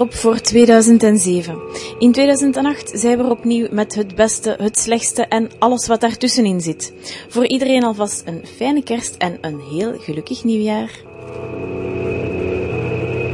op voor 2007. In 2008 zijn we er opnieuw met het beste, het slechtste en alles wat daartussenin zit. Voor iedereen alvast een fijne kerst en een heel gelukkig nieuwjaar.